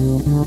Yeah.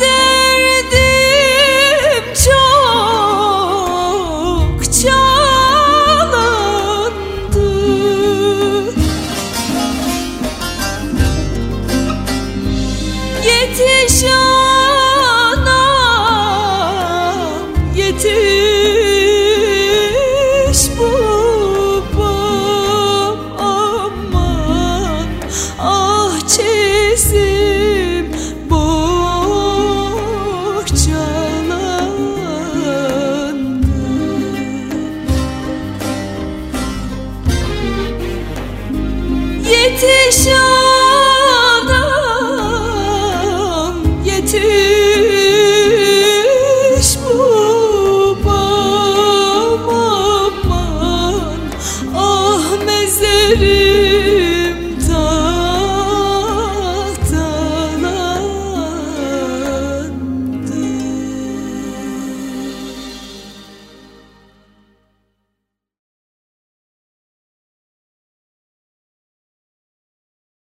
day 的笑